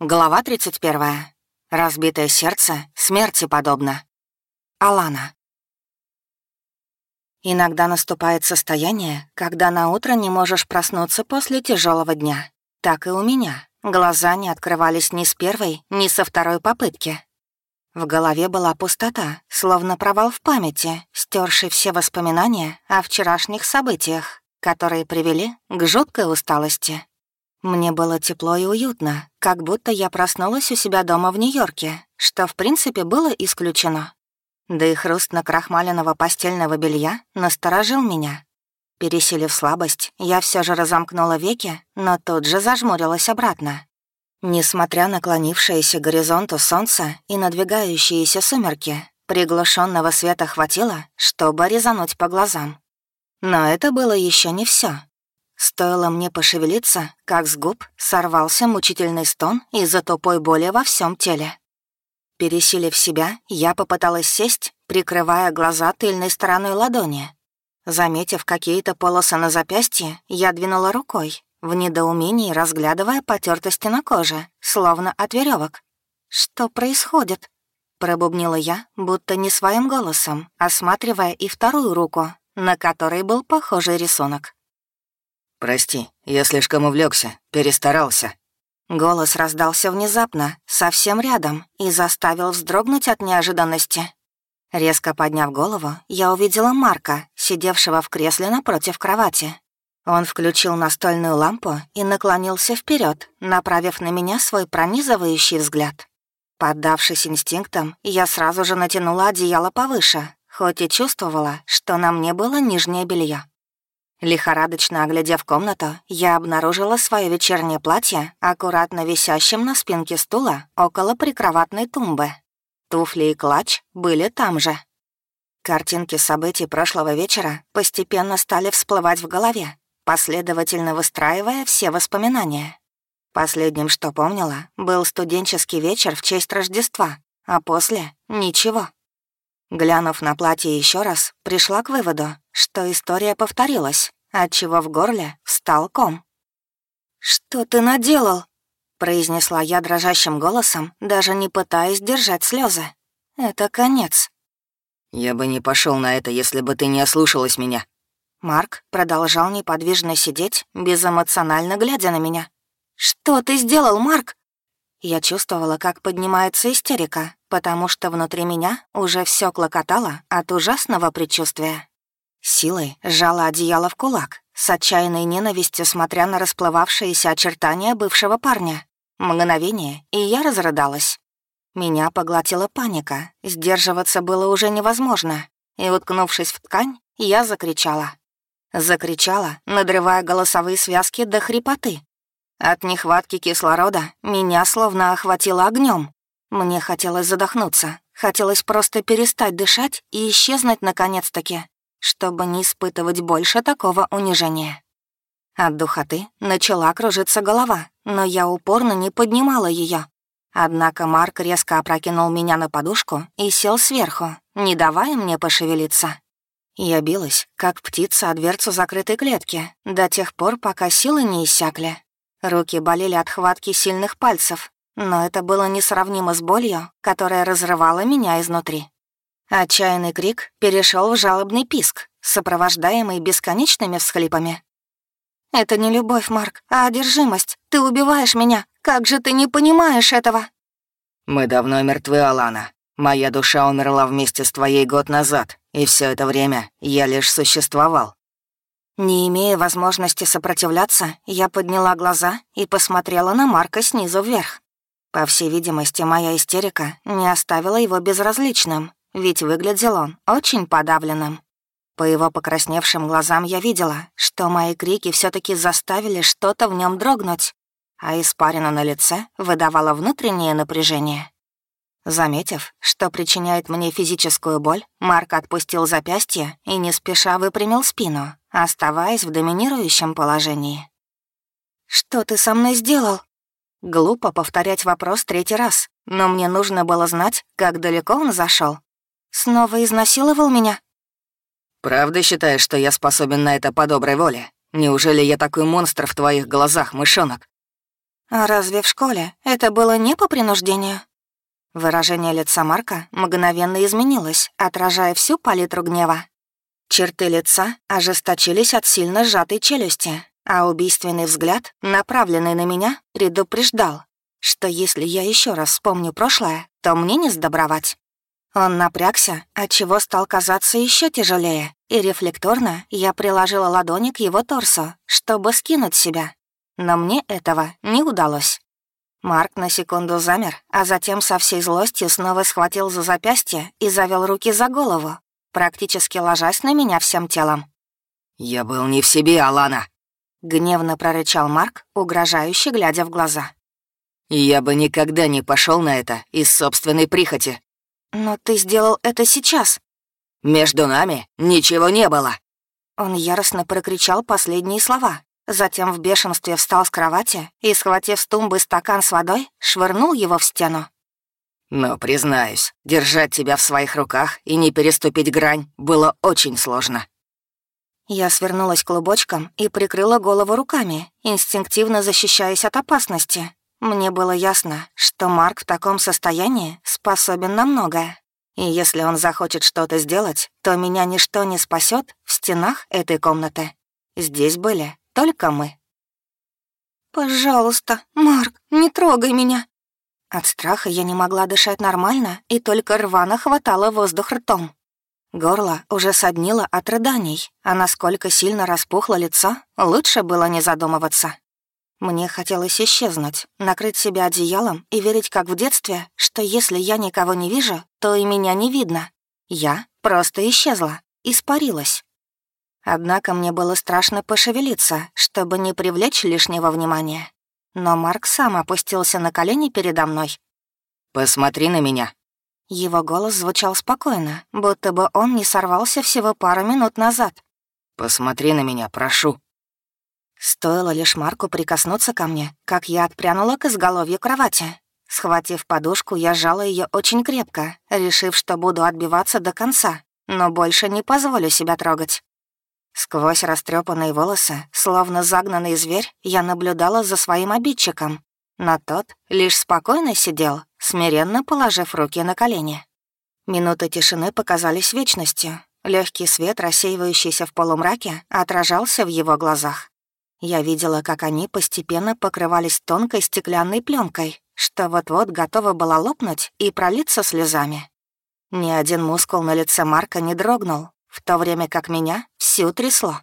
Глава 31. Разбитое сердце смерти подобно. Алана. Иногда наступает состояние, когда на утро не можешь проснуться после тяжелого дня. Так и у меня. Глаза не открывались ни с первой, ни со второй попытки. В голове была пустота, словно провал в памяти, стерший все воспоминания о вчерашних событиях, которые привели к жуткой усталости. Мне было тепло и уютно, как будто я проснулась у себя дома в Нью-Йорке, что в принципе было исключено. Да и хруст накрахмаленного постельного белья насторожил меня. Пересилив слабость, я все же разомкнула веки, но тут же зажмурилась обратно. Несмотря на клонившееся горизонту солнце и надвигающиеся сумерки, приглушенного света хватило, чтобы резануть по глазам. Но это было еще не все. Стоило мне пошевелиться, как с губ сорвался мучительный стон из-за тупой боли во всем теле. Пересилив себя, я попыталась сесть, прикрывая глаза тыльной стороной ладони. Заметив какие-то полосы на запястье, я двинула рукой, в недоумении разглядывая потертости на коже, словно от веревок. «Что происходит?» — пробубнила я, будто не своим голосом, осматривая и вторую руку, на которой был похожий рисунок. «Прости, я слишком увлекся, перестарался». Голос раздался внезапно, совсем рядом, и заставил вздрогнуть от неожиданности. Резко подняв голову, я увидела Марка, сидевшего в кресле напротив кровати. Он включил настольную лампу и наклонился вперед, направив на меня свой пронизывающий взгляд. Поддавшись инстинктам, я сразу же натянула одеяло повыше, хоть и чувствовала, что на мне было нижнее белье. Лихорадочно оглядев комнату, я обнаружила свое вечернее платье, аккуратно висящим на спинке стула около прикроватной тумбы. Туфли и клатч были там же. Картинки событий прошлого вечера постепенно стали всплывать в голове, последовательно выстраивая все воспоминания. Последним, что помнила, был студенческий вечер в честь Рождества, а после — ничего. Глянув на платье еще раз, пришла к выводу, что история повторилась, отчего в горле встал ком. «Что ты наделал?» — произнесла я дрожащим голосом, даже не пытаясь держать слезы. «Это конец». «Я бы не пошел на это, если бы ты не ослушалась меня». Марк продолжал неподвижно сидеть, безэмоционально глядя на меня. «Что ты сделал, Марк?» Я чувствовала, как поднимается истерика, потому что внутри меня уже все клокотало от ужасного предчувствия. Силой сжала одеяло в кулак, с отчаянной ненавистью смотря на расплывавшиеся очертания бывшего парня. Мгновение, и я разрыдалась. Меня поглотила паника, сдерживаться было уже невозможно, и, уткнувшись в ткань, я закричала. Закричала, надрывая голосовые связки до хрипоты, от нехватки кислорода меня словно охватило огнем. Мне хотелось задохнуться, хотелось просто перестать дышать и исчезнуть наконец-таки, чтобы не испытывать больше такого унижения. От духоты начала кружиться голова, но я упорно не поднимала ее. Однако Марк резко опрокинул меня на подушку и сел сверху, не давая мне пошевелиться. Я билась, как птица о дверцу закрытой клетки, до тех пор, пока силы не иссякли. Руки болели от хватки сильных пальцев, но это было несравнимо с болью, которая разрывала меня изнутри. Отчаянный крик перешел в жалобный писк, сопровождаемый бесконечными всхлипами. «Это не любовь, Марк, а одержимость. Ты убиваешь меня. Как же ты не понимаешь этого?» «Мы давно мертвы, Алана. Моя душа умерла вместе с твоей год назад, и все это время я лишь существовал. Не имея возможности сопротивляться, я подняла глаза и посмотрела на Марка снизу вверх. По всей видимости, моя истерика не оставила его безразличным, ведь выглядел он очень подавленным. По его покрасневшим глазам я видела, что мои крики все таки заставили что-то в нем дрогнуть, а испарина на лице выдавала внутреннее напряжение. Заметив, что причиняет мне физическую боль, Марк отпустил запястье и не спеша выпрямил спину, оставаясь в доминирующем положении. «Что ты со мной сделал?» Глупо повторять вопрос третий раз, но мне нужно было знать, как далеко он зашел. Снова изнасиловал меня? «Правда считаешь, что я способен на это по доброй воле? Неужели я такой монстр в твоих глазах, мышонок?» А разве в школе это было не по принуждению? Выражение лица Марка мгновенно изменилось, отражая всю палитру гнева. Черты лица ожесточились от сильно сжатой челюсти, а убийственный взгляд, направленный на меня, предупреждал, что если я еще раз вспомню прошлое, то мне не сдобровать. Он напрягся, отчего стал казаться еще тяжелее, и рефлекторно я приложила ладони к его торсу, чтобы скинуть себя. Но мне этого не удалось. Марк на секунду замер, а затем со всей злостью снова схватил за запястье и завел руки за голову, практически ложась на меня всем телом. «Я был не в себе, Алана!» — гневно прорычал Марк, угрожающе глядя в глаза. «Я бы никогда не пошел на это из собственной прихоти». «Но ты сделал это сейчас». «Между нами ничего не было». Он яростно прокричал последние слова, Затем в бешенстве встал с кровати и, схватив с тумбы стакан с водой, швырнул его в стену. «Но, признаюсь, держать тебя в своих руках и не переступить грань было очень сложно». Я свернулась клубочком и прикрыла голову руками, инстинктивно защищаясь от опасности. Мне было ясно, что Марк в таком состоянии способен на многое. И если он захочет что-то сделать, то меня ничто не спасет в стенах этой комнаты. Здесь были только мы. «Пожалуйста, Марк, не трогай меня!» От страха я не могла дышать нормально и только рвано хватало воздух ртом. Горло уже соднило от рыданий, а насколько сильно распухло лицо, лучше было не задумываться. Мне хотелось исчезнуть, накрыть себя одеялом и верить, как в детстве, что если я никого не вижу, то и меня не видно. Я просто исчезла, испарилась. Однако мне было страшно пошевелиться, чтобы не привлечь лишнего внимания. Но Марк сам опустился на колени передо мной. «Посмотри на меня». Его голос звучал спокойно, будто бы он не сорвался всего пару минут назад. «Посмотри на меня, прошу». Стоило лишь Марку прикоснуться ко мне, как я отпрянула к изголовью кровати. Схватив подушку, я сжала ее очень крепко, решив, что буду отбиваться до конца, но больше не позволю себя трогать. Сквозь растрепанные волосы, словно загнанный зверь, я наблюдала за своим обидчиком. Но тот лишь спокойно сидел, смиренно положив руки на колени. Минуты тишины показались вечностью. Легкий свет, рассеивающийся в полумраке, отражался в его глазах. Я видела, как они постепенно покрывались тонкой стеклянной пленкой, что вот-вот готова была лопнуть и пролиться слезами. Ни один мускул на лице Марка не дрогнул, в то время как меня всю трясло.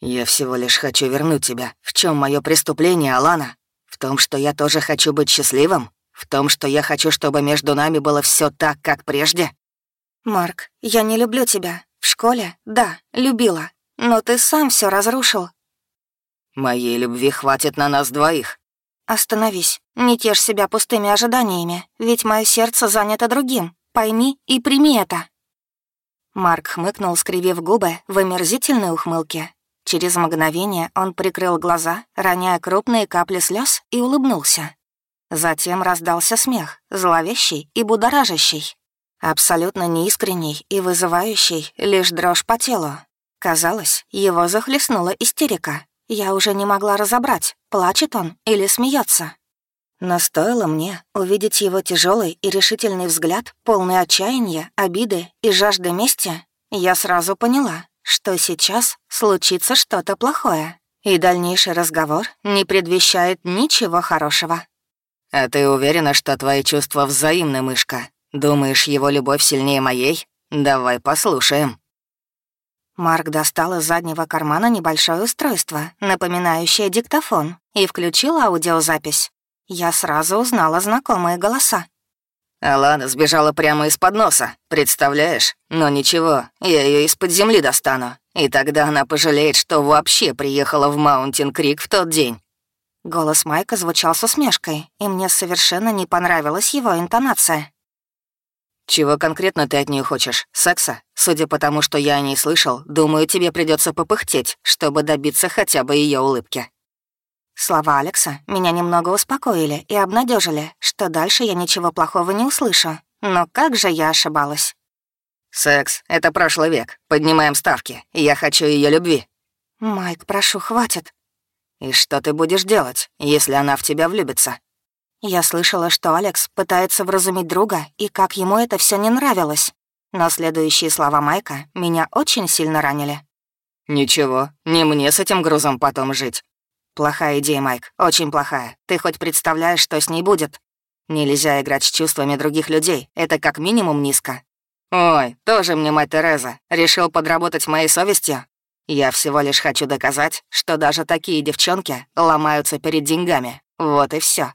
«Я всего лишь хочу вернуть тебя. В чем мое преступление, Алана? В том, что я тоже хочу быть счастливым? В том, что я хочу, чтобы между нами было все так, как прежде?» «Марк, я не люблю тебя. В школе, да, любила. Но ты сам все разрушил». «Моей любви хватит на нас двоих». «Остановись. Не тешь себя пустыми ожиданиями, ведь мое сердце занято другим. Пойми и прими это». Марк хмыкнул, скривив губы в омерзительной ухмылке. Через мгновение он прикрыл глаза, роняя крупные капли слез, и улыбнулся. Затем раздался смех, зловещий и будоражащий. Абсолютно неискренний и вызывающий лишь дрожь по телу. Казалось, его захлестнула истерика. Я уже не могла разобрать, плачет он или смеется. Но стоило мне увидеть его тяжелый и решительный взгляд, полный отчаяния, обиды и жажды мести, я сразу поняла, что сейчас случится что-то плохое, и дальнейший разговор не предвещает ничего хорошего. «А ты уверена, что твои чувства взаимны, мышка? Думаешь, его любовь сильнее моей? Давай послушаем». Марк достал из заднего кармана небольшое устройство, напоминающее диктофон, и включил аудиозапись. Я сразу узнала знакомые голоса. Алана сбежала прямо из-под носа, представляешь? Но ничего, я ее из-под земли достану. И тогда она пожалеет, что вообще приехала в Маунтин Крик в тот день. Голос Майка звучал с усмешкой, и мне совершенно не понравилась его интонация. «Чего конкретно ты от нее хочешь? Секса? Судя по тому, что я о ней слышал, думаю, тебе придется попыхтеть, чтобы добиться хотя бы ее улыбки». Слова Алекса меня немного успокоили и обнадежили, что дальше я ничего плохого не услышу. Но как же я ошибалась? «Секс — это прошлый век. Поднимаем ставки. Я хочу ее любви». «Майк, прошу, хватит». И что ты будешь делать, если она в тебя влюбится?» Я слышала, что Алекс пытается вразумить друга, и как ему это все не нравилось. Но следующие слова Майка меня очень сильно ранили. «Ничего, не мне с этим грузом потом жить». «Плохая идея, Майк, очень плохая. Ты хоть представляешь, что с ней будет?» «Нельзя играть с чувствами других людей, это как минимум низко». «Ой, тоже мне мать Тереза, решил подработать моей совестью?» «Я всего лишь хочу доказать, что даже такие девчонки ломаются перед деньгами. Вот и все.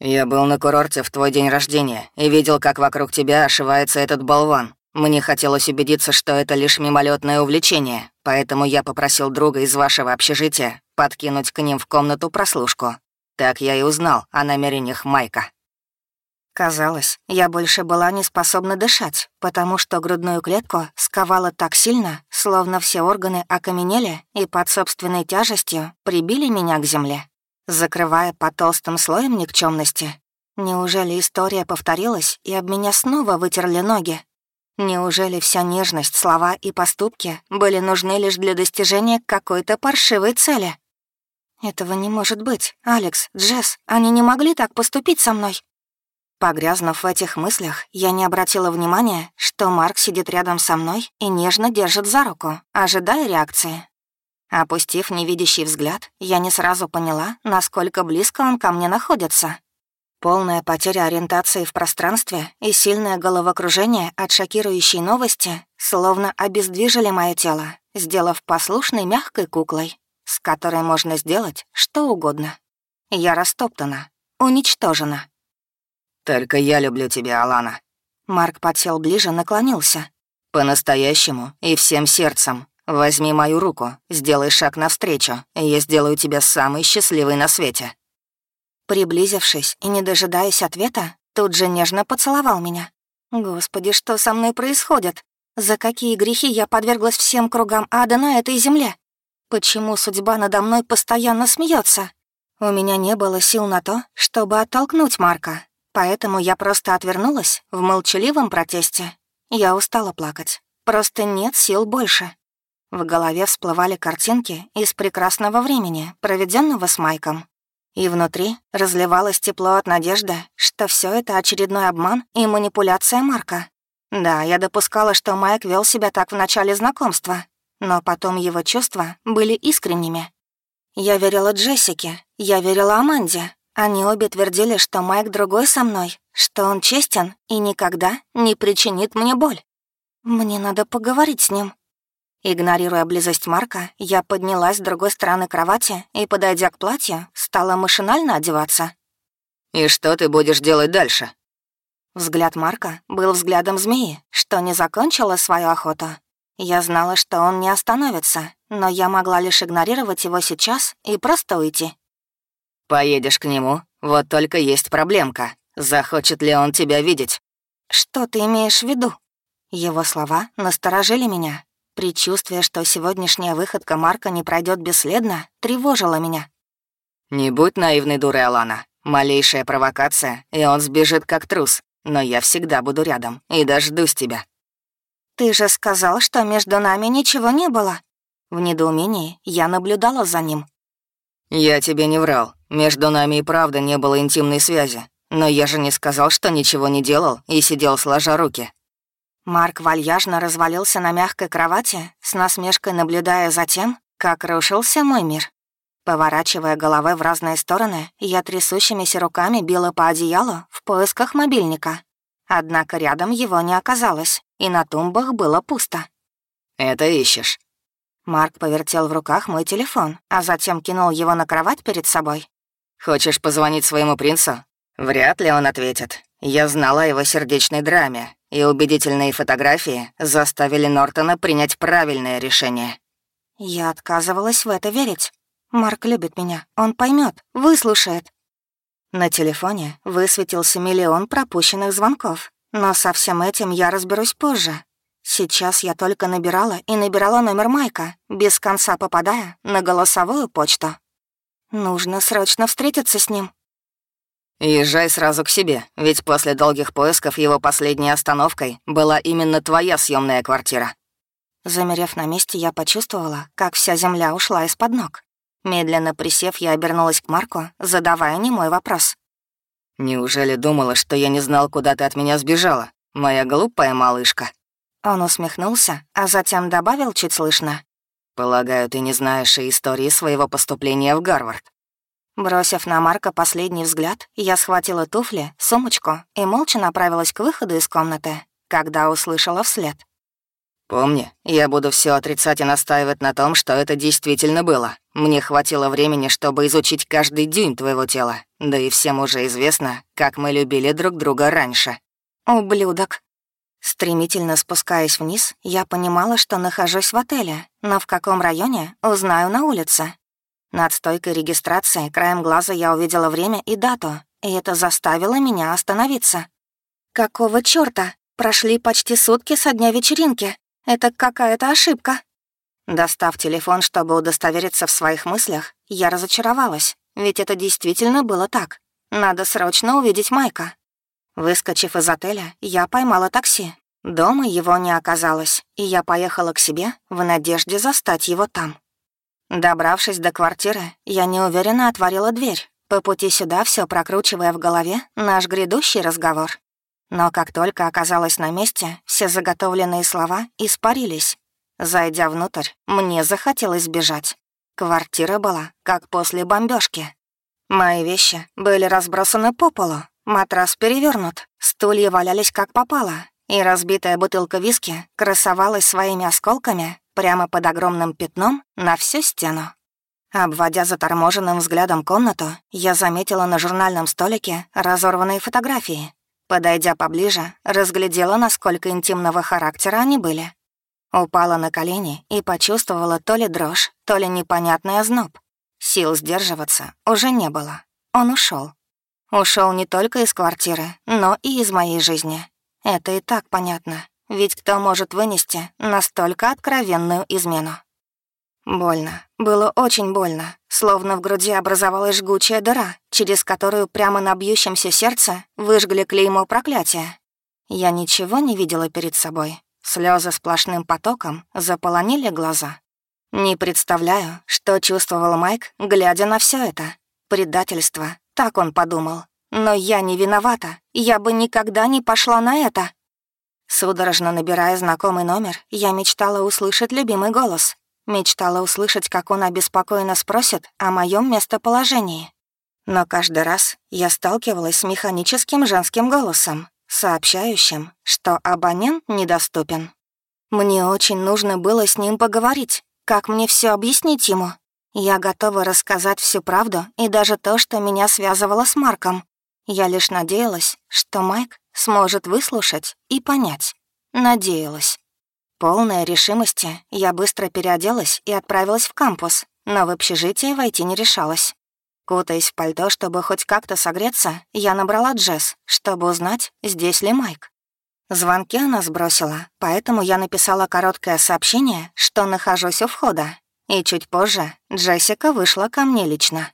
«Я был на курорте в твой день рождения и видел, как вокруг тебя ошивается этот болван. Мне хотелось убедиться, что это лишь мимолетное увлечение, поэтому я попросил друга из вашего общежития подкинуть к ним в комнату прослушку. Так я и узнал о намерениях Майка». Казалось, я больше была не способна дышать, потому что грудную клетку сковало так сильно, словно все органы окаменели и под собственной тяжестью прибили меня к земле, закрывая по толстым слоям никчемности. Неужели история повторилась, и об меня снова вытерли ноги? Неужели вся нежность, слова и поступки были нужны лишь для достижения какой-то паршивой цели? Этого не может быть. Алекс, Джесс, они не могли так поступить со мной. Погрязнув в этих мыслях, я не обратила внимания, что Марк сидит рядом со мной и нежно держит за руку, ожидая реакции. Опустив невидящий взгляд, я не сразу поняла, насколько близко он ко мне находится. Полная потеря ориентации в пространстве и сильное головокружение от шокирующей новости словно обездвижили мое тело, сделав послушной мягкой куклой, с которой можно сделать что угодно. Я растоптана, уничтожена. «Только я люблю тебя, Алана». Марк подсел ближе, наклонился. «По-настоящему и всем сердцем. Возьми мою руку, сделай шаг навстречу, и я сделаю тебя самой счастливой на свете». Приблизившись и не дожидаясь ответа, тут же нежно поцеловал меня. «Господи, что со мной происходит? За какие грехи я подверглась всем кругам ада на этой земле? Почему судьба надо мной постоянно смеется? У меня не было сил на то, чтобы оттолкнуть Марка, поэтому я просто отвернулась в молчаливом протесте. Я устала плакать. Просто нет сил больше. В голове всплывали картинки из прекрасного времени, проведенного с Майком. И внутри разливалось тепло от надежды, что все это очередной обман и манипуляция Марка. Да, я допускала, что Майк вел себя так в начале знакомства, но потом его чувства были искренними. Я верила Джессике, я верила Аманде. Они обе твердили, что Майк другой со мной, что он честен и никогда не причинит мне боль. Мне надо поговорить с ним, Игнорируя близость Марка, я поднялась с другой стороны кровати и, подойдя к платью, стала машинально одеваться. «И что ты будешь делать дальше?» Взгляд Марка был взглядом змеи, что не закончила свою охоту. Я знала, что он не остановится, но я могла лишь игнорировать его сейчас и просто уйти. «Поедешь к нему, вот только есть проблемка. Захочет ли он тебя видеть?» «Что ты имеешь в виду?» Его слова насторожили меня, Предчувствие, что сегодняшняя выходка Марка не пройдет бесследно, тревожило меня. «Не будь наивной дурой, Алана. Малейшая провокация, и он сбежит как трус. Но я всегда буду рядом и дождусь тебя». «Ты же сказал, что между нами ничего не было». В недоумении я наблюдала за ним. «Я тебе не врал. Между нами и правда не было интимной связи. Но я же не сказал, что ничего не делал и сидел сложа руки. Марк вальяжно развалился на мягкой кровати, с насмешкой наблюдая за тем, как рушился мой мир. Поворачивая головой в разные стороны, я трясущимися руками била по одеялу в поисках мобильника. Однако рядом его не оказалось, и на тумбах было пусто. «Это ищешь?» Марк повертел в руках мой телефон, а затем кинул его на кровать перед собой. «Хочешь позвонить своему принцу? Вряд ли он ответит. Я знала о его сердечной драме, и убедительные фотографии заставили Нортона принять правильное решение. Я отказывалась в это верить. Марк любит меня, он поймет, выслушает. На телефоне высветился миллион пропущенных звонков, но со всем этим я разберусь позже. Сейчас я только набирала и набирала номер Майка, без конца попадая на голосовую почту. Нужно срочно встретиться с ним. «Езжай сразу к себе, ведь после долгих поисков его последней остановкой была именно твоя съемная квартира». Замерев на месте, я почувствовала, как вся земля ушла из-под ног. Медленно присев, я обернулась к Марку, задавая немой вопрос. «Неужели думала, что я не знал, куда ты от меня сбежала, моя глупая малышка?» Он усмехнулся, а затем добавил чуть слышно. «Полагаю, ты не знаешь и истории своего поступления в Гарвард». Бросив на Марка последний взгляд, я схватила туфли, сумочку и молча направилась к выходу из комнаты, когда услышала вслед. «Помни, я буду все отрицать и настаивать на том, что это действительно было. Мне хватило времени, чтобы изучить каждый дюйм твоего тела. Да и всем уже известно, как мы любили друг друга раньше». «Ублюдок». Стремительно спускаясь вниз, я понимала, что нахожусь в отеле, но в каком районе — узнаю на улице. Над стойкой регистрации краем глаза я увидела время и дату, и это заставило меня остановиться. «Какого чёрта? Прошли почти сутки со дня вечеринки. Это какая-то ошибка». Достав телефон, чтобы удостовериться в своих мыслях, я разочаровалась, ведь это действительно было так. Надо срочно увидеть Майка. Выскочив из отеля, я поймала такси. Дома его не оказалось, и я поехала к себе в надежде застать его там. Добравшись до квартиры, я неуверенно отворила дверь, по пути сюда все прокручивая в голове наш грядущий разговор. Но как только оказалась на месте, все заготовленные слова испарились. Зайдя внутрь, мне захотелось бежать. Квартира была, как после бомбежки. Мои вещи были разбросаны по полу, матрас перевернут, стулья валялись как попало, и разбитая бутылка виски красовалась своими осколками прямо под огромным пятном на всю стену. Обводя заторможенным взглядом комнату, я заметила на журнальном столике разорванные фотографии, Подойдя поближе, разглядела, насколько интимного характера они были. Упала на колени и почувствовала то ли дрожь, то ли непонятный озноб. Сил сдерживаться уже не было. Он ушел. Ушел не только из квартиры, но и из моей жизни. Это и так понятно, ведь кто может вынести настолько откровенную измену? Больно. Было очень больно. Словно в груди образовалась жгучая дыра, через которую прямо на бьющемся сердце выжгли клеймо проклятия. Я ничего не видела перед собой. Слезы сплошным потоком заполонили глаза. Не представляю, что чувствовал Майк, глядя на все это. Предательство, так он подумал. Но я не виновата, я бы никогда не пошла на это. Судорожно набирая знакомый номер, я мечтала услышать любимый голос, Мечтала услышать, как он обеспокоенно спросит о моем местоположении. Но каждый раз я сталкивалась с механическим женским голосом, сообщающим, что абонент недоступен. Мне очень нужно было с ним поговорить, как мне все объяснить ему. Я готова рассказать всю правду и даже то, что меня связывало с Марком. Я лишь надеялась, что Майк сможет выслушать и понять. Надеялась. Полная решимости, я быстро переоделась и отправилась в кампус, но в общежитие войти не решалась. Кутаясь в пальто, чтобы хоть как-то согреться, я набрала Джесс, чтобы узнать, здесь ли Майк. Звонки она сбросила, поэтому я написала короткое сообщение, что нахожусь у входа. И чуть позже Джессика вышла ко мне лично.